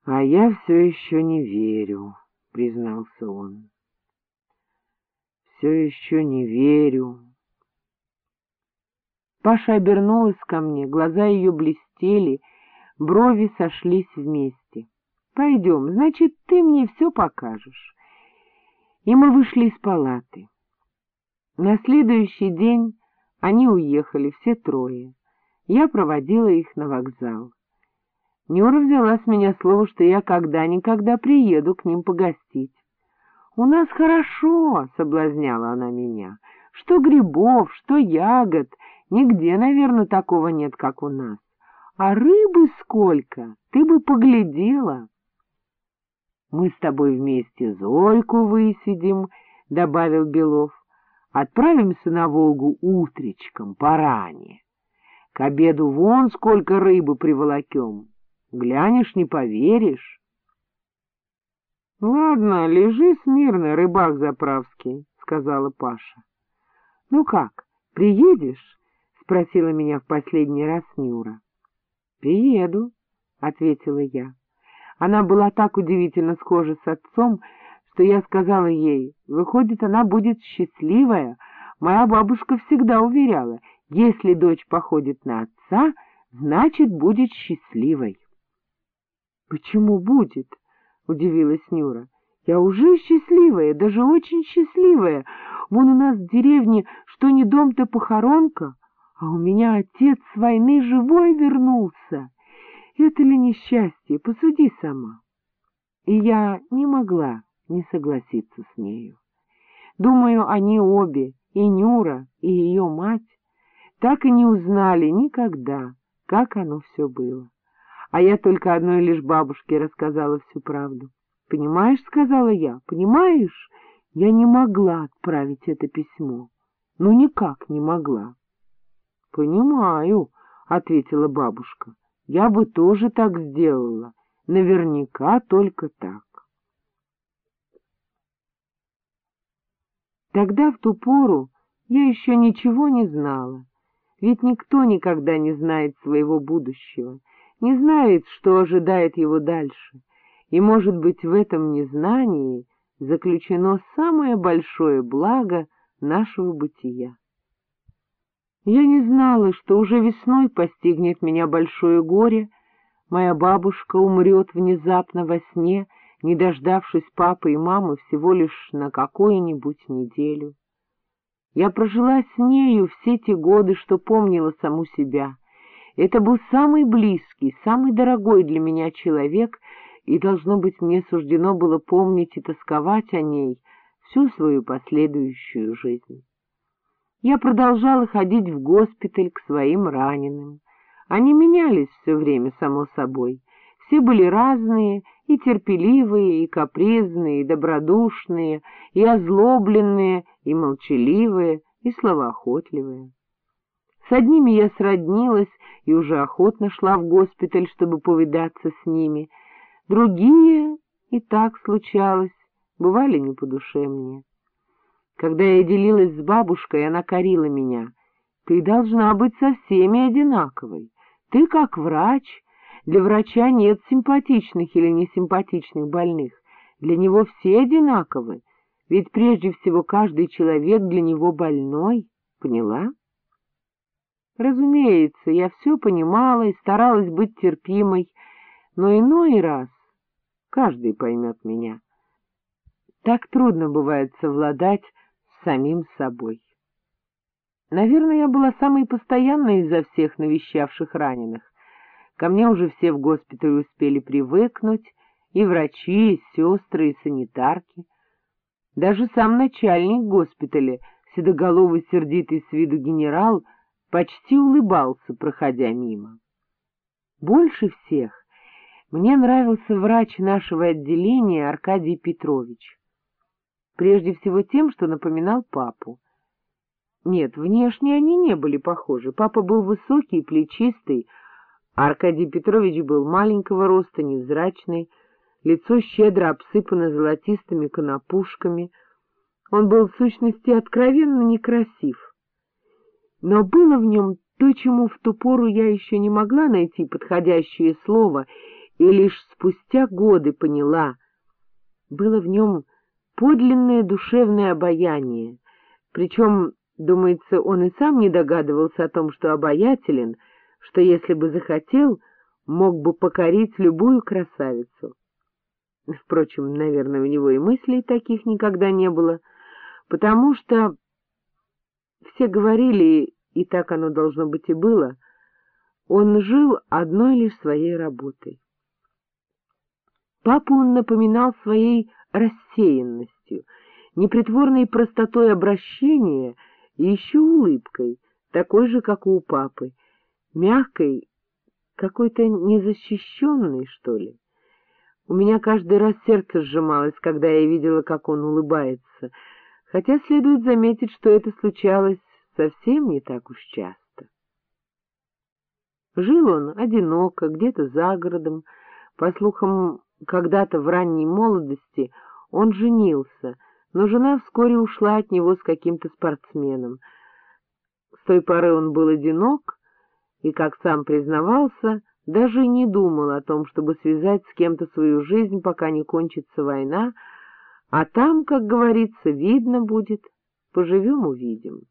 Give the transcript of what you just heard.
— А я все еще не верю, — признался он. — Все еще не верю. Паша обернулась ко мне, глаза ее блестели, брови сошлись вместе. — Пойдем, значит, ты мне все покажешь. И мы вышли из палаты. На следующий день они уехали, все трое. Я проводила их на вокзал. Нюра взяла с меня слово, что я когда-никогда приеду к ним погостить. — У нас хорошо, — соблазняла она меня, — что грибов, что ягод, нигде, наверное, такого нет, как у нас. А рыбы сколько, ты бы поглядела. — Мы с тобой вместе Зойку высидим, — добавил Белов. — Отправимся на Волгу утречком, поранее. К обеду вон сколько рыбы приволокем. Глянешь, не поверишь. — Ладно, лежи смирно, рыбак заправский, — сказала Паша. — Ну как, приедешь? — спросила меня в последний раз Нюра. — Приеду, — ответила я. Она была так удивительно схожа с отцом, что я сказала ей, выходит, она будет счастливая. Моя бабушка всегда уверяла, если дочь походит на отца, значит, будет счастливой. — Почему будет? — удивилась Нюра. — Я уже счастливая, даже очень счастливая. Вон у нас в деревне что ни дом, то похоронка, а у меня отец с войны живой вернулся. Это ли несчастье? Посуди сама. И я не могла не согласиться с нею. Думаю, они обе, и Нюра, и ее мать, так и не узнали никогда, как оно все было а я только одной лишь бабушке рассказала всю правду. — Понимаешь, — сказала я, — понимаешь, я не могла отправить это письмо. Ну, никак не могла. — Понимаю, — ответила бабушка, — я бы тоже так сделала, наверняка только так. Тогда, в ту пору, я еще ничего не знала, ведь никто никогда не знает своего будущего, не знает, что ожидает его дальше, и, может быть, в этом незнании заключено самое большое благо нашего бытия. Я не знала, что уже весной постигнет меня большое горе, моя бабушка умрет внезапно во сне, не дождавшись папы и мамы всего лишь на какую-нибудь неделю. Я прожила с нею все те годы, что помнила саму себя, это был самый близкий, самый дорогой для меня человек, и, должно быть, мне суждено было помнить и тосковать о ней всю свою последующую жизнь. Я продолжала ходить в госпиталь к своим раненым. Они менялись все время, само собой. Все были разные, и терпеливые, и капризные, и добродушные, и озлобленные, и молчаливые, и словоохотливые. С одними я сроднилась и уже охотно шла в госпиталь, чтобы повидаться с ними. Другие, и так случалось, бывали не по душе мне. Когда я делилась с бабушкой, она корила меня. Ты должна быть со всеми одинаковой. Ты как врач. Для врача нет симпатичных или несимпатичных больных. Для него все одинаковы. Ведь прежде всего каждый человек для него больной. Поняла? Разумеется, я все понимала и старалась быть терпимой, но иной раз каждый поймет меня. Так трудно бывает совладать с самим собой. Наверное, я была самой постоянной изо всех навещавших раненых. Ко мне уже все в госпитале успели привыкнуть, и врачи, и сестры, и санитарки. Даже сам начальник госпиталя, седоголовый сердитый с виду генерал — почти улыбался, проходя мимо. Больше всех мне нравился врач нашего отделения Аркадий Петрович. Прежде всего тем, что напоминал папу. Нет, внешне они не были похожи. Папа был высокий плечистый, а Аркадий Петрович был маленького роста, невзрачный, лицо щедро обсыпано золотистыми конопушками. Он был, в сущности, откровенно некрасив но было в нем то, чему в ту пору я еще не могла найти подходящее слово, и лишь спустя годы поняла, было в нем подлинное душевное обаяние, причем, думается, он и сам не догадывался о том, что обаятелен, что, если бы захотел, мог бы покорить любую красавицу. Впрочем, наверное, у него и мыслей таких никогда не было, потому что все говорили, и так оно должно быть и было, он жил одной лишь своей работой. Папу он напоминал своей рассеянностью, непритворной простотой обращения и еще улыбкой, такой же, как у папы, мягкой, какой-то незащищенной, что ли. У меня каждый раз сердце сжималось, когда я видела, как он улыбается, хотя следует заметить, что это случалось совсем не так уж часто. Жил он одиноко, где-то за городом. По слухам, когда-то в ранней молодости он женился, но жена вскоре ушла от него с каким-то спортсменом. С той поры он был одинок и, как сам признавался, даже не думал о том, чтобы связать с кем-то свою жизнь, пока не кончится война, а там, как говорится, видно будет, поживем — увидим.